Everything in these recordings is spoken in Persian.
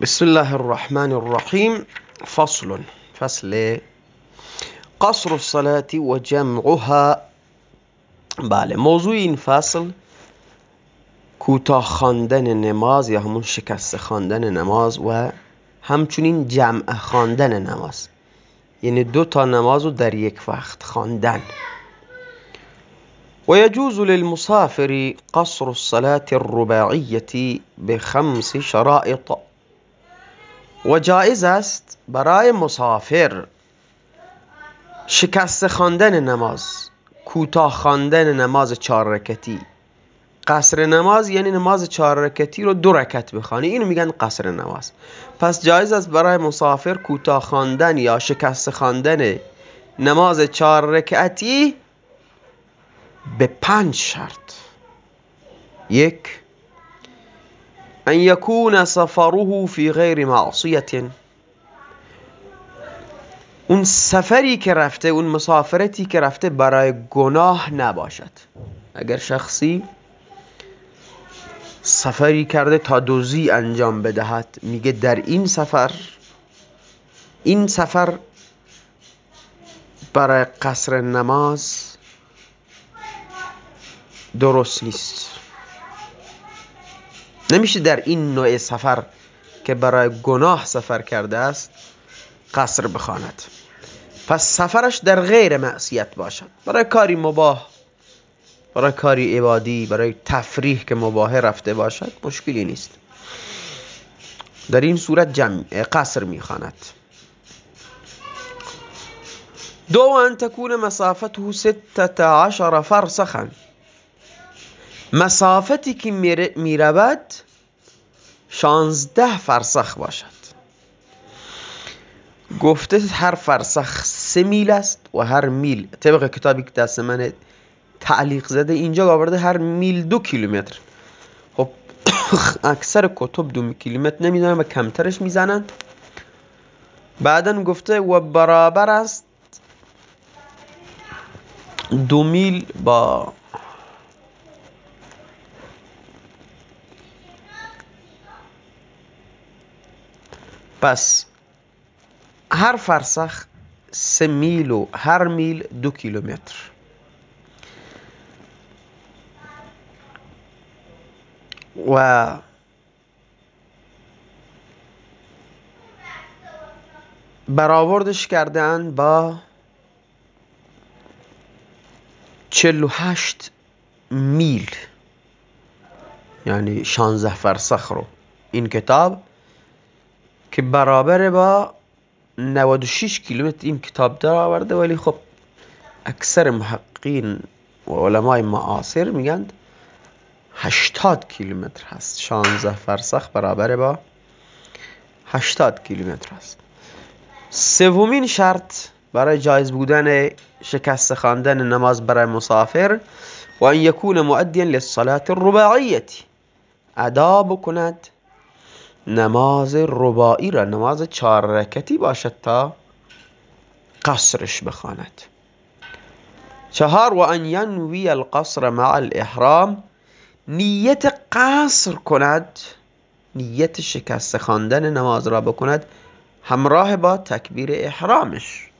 بسم الله الرحمن الرحیم فصل فصل قصر الصلاة و جمعها بله موضوع این فصل کوتاه خواندن نماز یا همون شکست خواندن نماز و همچنین جمع خواندن نماز یعنی دو تا نماز رو در یک وقت خواندن ويجوز للمسافر قصر الصلاة الرباعية بخمس شرائط و جایز است برای مسافر شکست خواندن نماز کوتاه خواندن نماز چهار رکتی. قصر نماز یعنی نماز چهار رکتی رو دو رکت بخوانی. اینو میگن قصر نماز. پس جایز است برای مسافر کوتاه خواندن یا شکست خواندن نماز چهار رکعتی به پنج شرط. یک ان یکون سفره فی غیر معصیت اون سفری که رفته اون مسافرتی که رفته برای گناه نباشد. اگر شخصی سفری کرده تا دوزی انجام بدهد میگه در این سفر این سفر برای قصر نماز درست نیست. نمیشه در این نوع سفر که برای گناه سفر کرده است قصر بخواند. پس سفرش در غیر معصیت باشد. برای کاری مباه برای کاری عبادی برای تفریح که مباه رفته باشد مشکلی نیست. در این صورت جمع قصر می‌خواند. دو ان تكون مسافته ستة عشر فرسخا. مسافتی که می‌رود شانزده فرسخ باشد. گفته هر فرسخ سه میل است و هر میل طبق کتابی که دست من تعلیق زده اینجا آورده هر میل دو کیلومتر. خب اکثر کتب دو کیلومتر نمی‌دونم و کمترش می‌زنن. بعدا گفته و برابر است دو میل با پس هر فرسخ سه میل و هر میل دو کیلومتر. و برآوردش کردن با چل و هشت میل یعنی شانزه فرسخ رو. این کتاب که برابر با 96 کیلومتر این کتاب در آورده ولی خب اکثر محققین و علمای معاصر میگند 80 کیلومتر هست. 16 فرسخ برابر با 80 کیلومتر هست. سومین شرط برای جایز بودن شکست خواندن نماز برای مسافر و ان یکون مؤدیا للصلاه الرباعیه ادا بکند نماز رباعی را نماز چهار رکتی باشد تا قصرش بخواند. چهار و ان ینوی القصر مع الاحرام نیت قصر کند نیت شکست خواندن نماز را بکند همراه با تکبیر احرامش.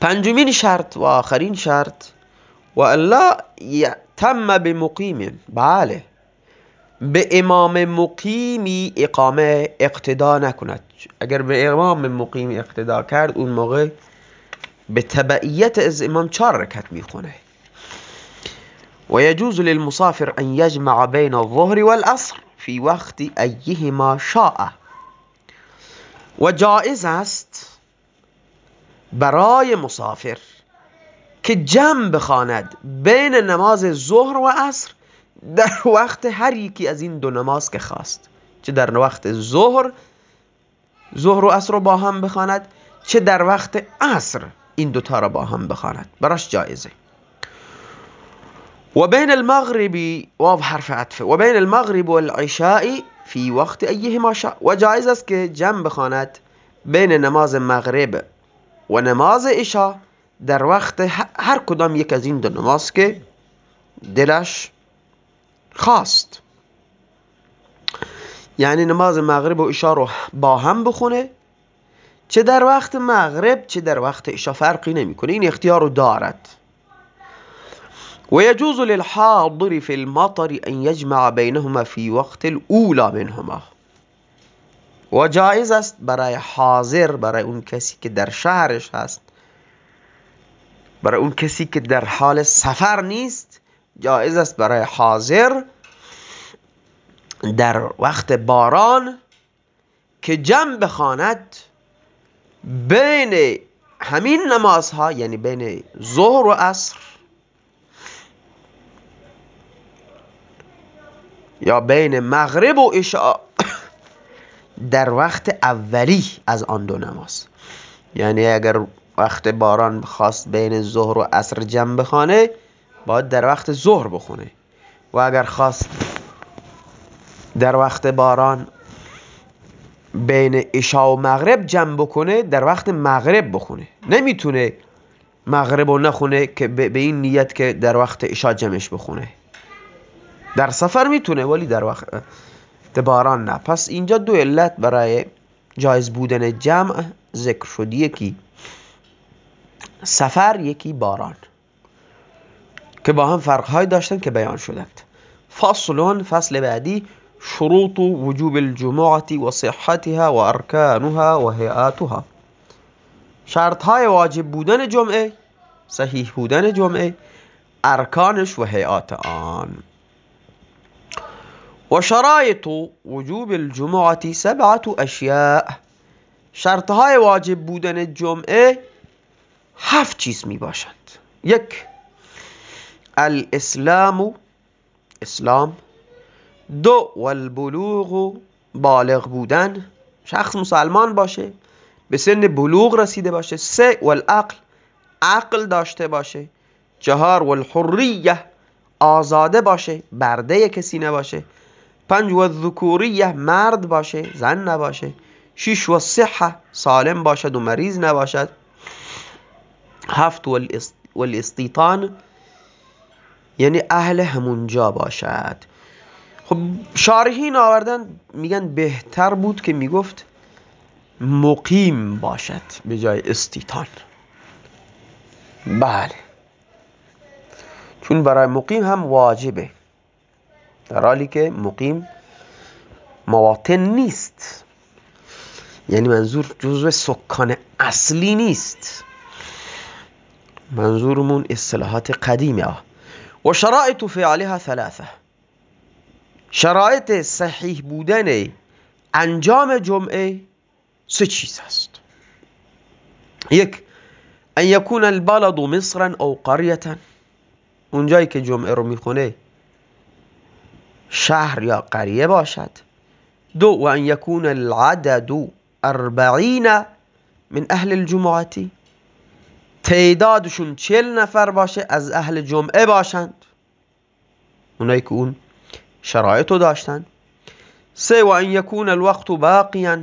پنجمین شرط و آخرین شرط و الا یتم بمقیم. بله. به امام مقیمی اقامه اقتدا نکند. اگر به امام مقیم اقتدا کرد اون موقع به تبعیت از امام چهار رکت می‌خونه. و یجوز للمسافر ان یجمع بین الظهر والعصر فی وقت ایهما شاء. و جائز است برای مسافر که جمع بخواند بین نماز ظهر و عصر در وقت هر یکی از این دو نماز که خواست چه در وقت ظهر ظهر و عصر رو با هم بخواند چه در وقت عصر این دوتا را با هم بخواند. براش جایزه. و بین المغربی واو حرف عطفه و بین المغرب والعشاء فی وقت ایهما شاء. و جایز است که جمع بخواند بین نماز مغرب و نماز عشاء در وقت هر کدام یک از این دو نماز که دلش خواست. یعنی نماز مغرب و اشا رو با هم بخونه. چه در وقت مغرب چه در وقت اشا فرقی نمی‌کنه. این اختیار رو دارد. و یجوز للحاضر في المطر ان يجمع بينهما في وقت الاولى منهما. و جایز است برای حاضر برای اون کسی که در شهرش هست برای اون کسی که در حال سفر نیست جایز است برای حاضر در وقت باران که جمع بخواند بین همین نمازها یعنی بین ظهر و عصر یا بین مغرب و عشاء در وقت اولی از آن دو نماز. یعنی اگر وقت باران خواست بین ظهر و عصر جمع بخانه باید در وقت ظهر بخونه. و اگر خواست در وقت باران بین عشا و مغرب جمع بکنه در وقت مغرب بخونه. نمی‌تونه مغرب و نخونه که به این نیت که در وقت عشا جمعش بخونه. در سفر می‌تونه ولی در وقت باران نه. پس اینجا دو علت برای جایز بودن جمع ذکر شد. یکی سفر یکی باران. که با هم فرقهای داشتن که بیان شدند. فصل فصل بعدی شروط وجوب الجمعة و صحتها و ارکانها و هیئاتها شرط های واجب بودن جمعه صحیح بودن جمعه ارکانش و هیئات آن. و شرایط وجوب الجمعة سبعة اشیاء. شرط های واجب بودن جمعه هفت چیز می باشند یک الاسلام اسلام دو والبلوغ بالغ بودن شخص مسلمان باشه به سن بلوغ رسیده باشه سه والعقل عقل داشته باشه چهار والحریه آزاده باشه برده کسی نباشه پنج والذکوریه مرد باشه زن نباشه شش والصحه سالم باشد و مریض نباشد هفت والاستیطان یعنی اهل همونجا باشد. خب شارحین آوردن میگن بهتر بود که می‌گفت مقیم باشد به جای استیطان بله. چون برای مقیم هم واجبه. در حالی که مقیم مواطن نیست. یعنی منظور جزو سکان اصلی نیست. منظورمون اصطلاحات قدیمه و شرائط فعلها ثلاثة. شرایط صحیح بودن انجام جمعه سه چیز هست یک ان یکون البلد مصرا أو قریتا اونجایی که جمعه رو میخونه شهر یا قریه باشد. دو و ان یکون العدد اربعین من أهل الجمعتی تعدادشون چل نفر باشه از اهل جمعه باشند. اونایی که اون شرایط رو داشتن. سه و ان یکون الوقت باقیا.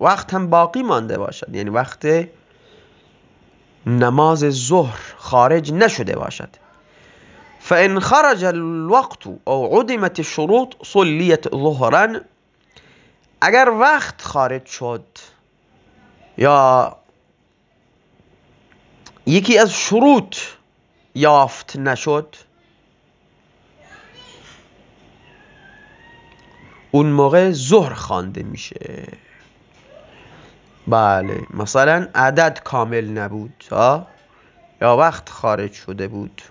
وقت هم باقی مانده باشد. یعنی وقت نماز ظهر خارج نشده باشد. فان خرج الوقت او عدمت الشروط صلیت ظهرا. اگر وقت خارج شد یا یکی از شروط یافت نشد. اون موقع ظهر خوانده میشه. بله مثلا عدد کامل نبود ها؟ یا وقت خارج شده بود.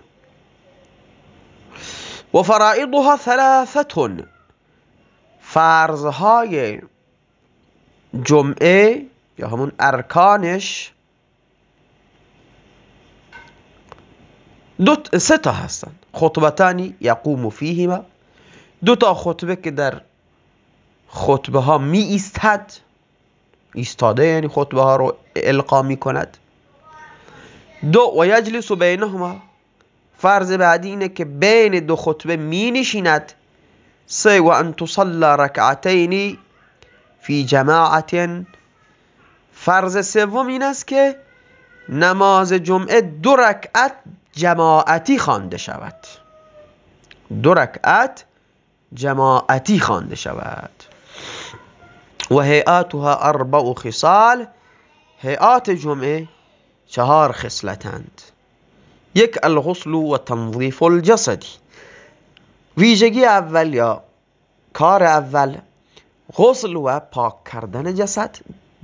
و فرائضها ثلاثتون. فرضهای جمعه یا همون ارکانش دو سه تا هستن خطبتانی یقوم فیهما. دو تا خطبه که در خطبه ها می ایستد ایستاده یعنی خطبه ها رو القا می کند دو و یجلس بینهما. فرض بعدی اینه که بین دو خطبه می نشیند سه و ان تصلى رکعتین فی جماعت فرض سوم این است که نماز جمعه دو رکعت جماعتی خوانده شود. دو رکعت جماعتی خوانده شود. و هیئاتها اربع خصال هیئات جمعه چهار خصلتند. یک الغسل و تنظیف الجسدی ویژگی اول یا کار اول غسل و پاک کردن جسد.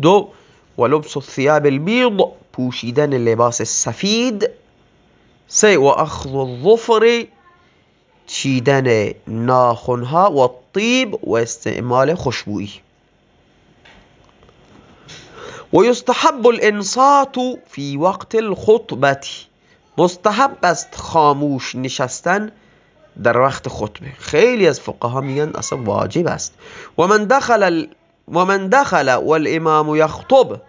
دو و لبس الثياب البيض پوشیدن لباس سفید. سه و اخذ الظفر چیدن ناخنها و طیب و استعمال خوشبویی و یستحب الإنصات فی وقت الخطبة. مستحب است خاموش نشستن در وقت خطبه. خیلی از فقها میگن أصلا واجب است. و من دخل و من دخل والإمام یخطب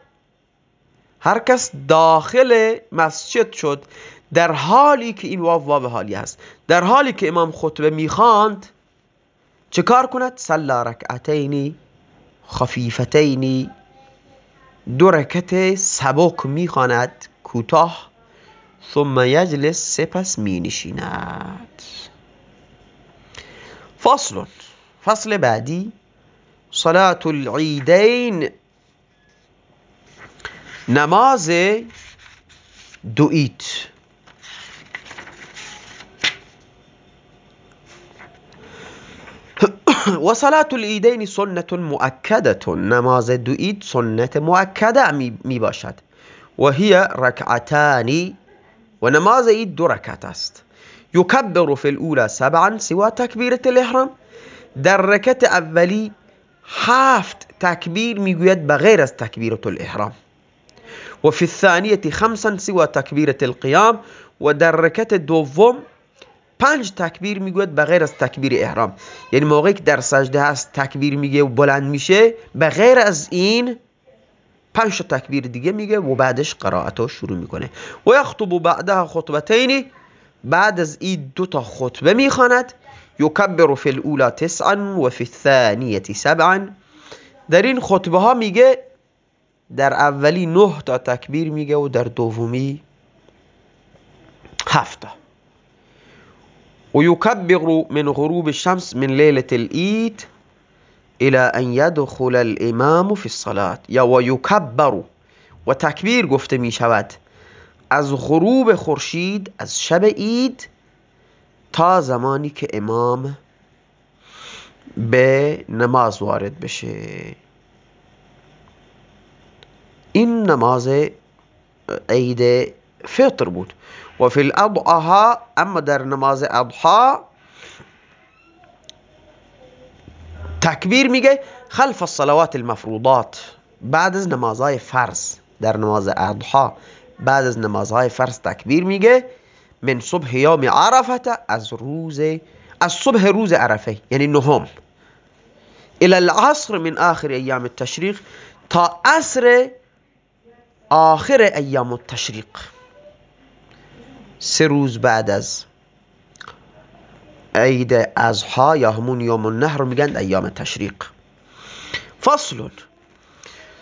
هر کس داخل مسجد شد در حالی که این واو واو حالی است در حالی که امام خطبه می‌خواند چه کار کند؟ صلا رکعتین خفیفتین دو رکت سبک می‌خواند کوتاه ثم یجلس سپس می نشیند فصل فصل بعدی صلاة العیدین نماز دو و صلاة العیدین سنت مؤکده نماز دو سنت مؤکده می باشد و هی رکعتانی و دو رکعت است. یکبر فی الأولى سبعا سوا تکبیرة الإحرام. در رکعت اولی هفت تکبیر میگوید بغیر از تکبیرة الإحرام. و فی الثانیه خمسا سوا تکبیرة القیام و در دوم پنج تکبیر می‌گوید بغیر از تکبیر احرام. یعنی موقعی که در سجده هست تکبیر میگه و بلند میشه بغیر از این پنج تکبیر دیگه میگه و بعدش قرائت شروع می‌کنه. و یخطب بعدها خطبتین بعد از این دو تا خطبه می‌خواند. یکبر فی الاولا تسعا و فی الثانیه سبعا. در این خطبه ها میگه در اولی نه تا تکبیر میگه و در دومی هفته یکبر من غروب الشمس من لیلة الإيد الى ان يدخل الامام في الصلاة. یا و یکبر و تکبیر گفته می شود. از غروب خورشید از شب عید تا زمانی که امام به نماز وارد بشه. این نماز عید فطر بود. و فی الأضحى أما در نماز اضحا تکبیر میگه خلف الصلوات المفروضات. بعد از نمازهای فرض در نماز اضحا بعد از نمازهای فرض تکبیر میگه من صبح یوم عرفت از روز از صبح روز عرفة یعنی نهم. إلى العصر من آخر ایام التشریق تا عصر آخر ایام التشریق سه روز بعد از عید ازها یا همون یوم النهر رو میگن ایام تشریق. فصل.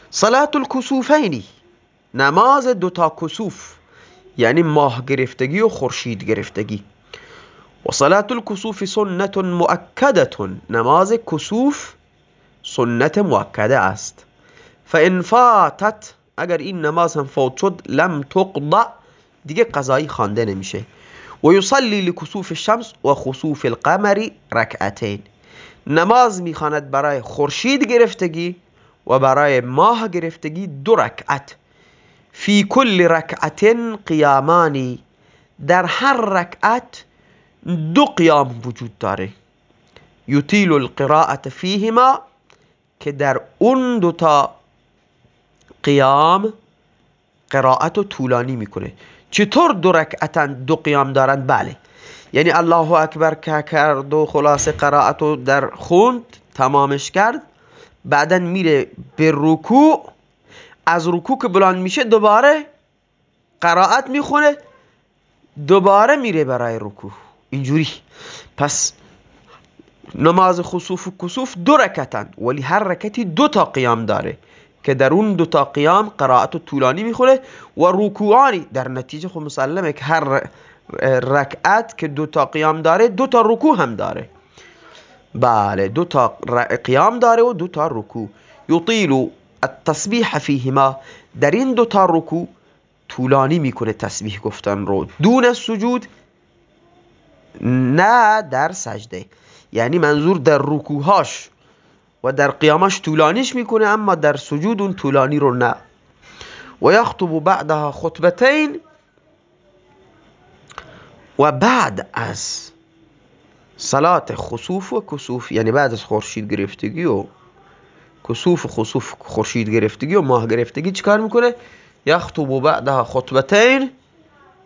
صلاة الکسوفینی نماز دوتا کسوف یعنی ماه گرفتگی و خورشید گرفتگی. و صلاة الکسوف سنت مؤکده نماز کسوف سنت مؤکده است. فان فاتت اگر این نماز هم فوت شد لم تقضى دیگه قضایی خوانده نمیشه. و یصلی لکسوف الشمس و خسوف القمر رکعتین. نماز می‌خواند برای خورشید گرفتگی و برای ماه گرفتگی دو رکعت. فی کل رکعت قیامانی. در هر رکعت دو قیام وجود داره. یطیل القراءة فیهما که در اون دوتا قیام قراءت طولانی می‌کنه. چطور دو رکعتن دو قیام دارند بله. یعنی الله اکبر که کرد و خلاص قرائتو در خوند تمامش کرد بعدا میره به رکوع. از رکوع که بلند میشه دوباره قرائت می‌خونه دوباره میره برای رکوع. اینجوری. پس نماز خصوف و کسوف دو رکتن ولی هر رکتی دو تا قیام داره. که در اون دو تا قیام قرائت طولانی می‌خوره و رکوعانی. در نتیجه خود مسلمه که هر رکعت که دو تا قیام داره دو تا رکوع هم داره. بله دو تا قیام داره و دو تا رکوع. یطیل التسبیح فیهما. در این دو تا رکوع طولانی می‌کنه تسبیح گفتن رو. دون سجود نه در سجده. یعنی منظور در رکوهاش و در قیامش طولانیش می‌کنه اما در سجود اون طولانی رو نه. و یخطب بعدها خطبتین و بعد از صلات خصوف و کسوف یعنی بعد از خورشید گرفتگی و کسوف و خصوف خورشید گرفتگی و ماه گرفتگی چیکار می‌کنه؟ یخطب بعدها خطبتین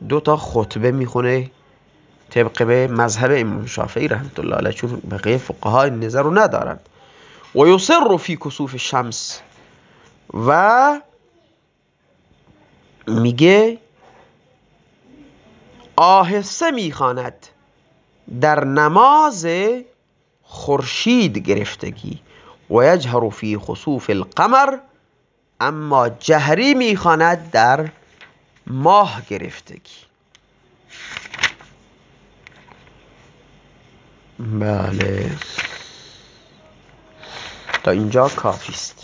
دو تا خطبه می‌خونه طبق به مذهب امام شافعی رحمت الله علیه چون بقیه فقها این نظر رو ندارند و یصر فی کسوف شمس و میگه آهسته می‌خواند در نماز خورشید گرفتگی. و یجهر فی خسوف القمر. اما جهری می‌خواند در ماه گرفتگی. بله. تا اینجا کافی است.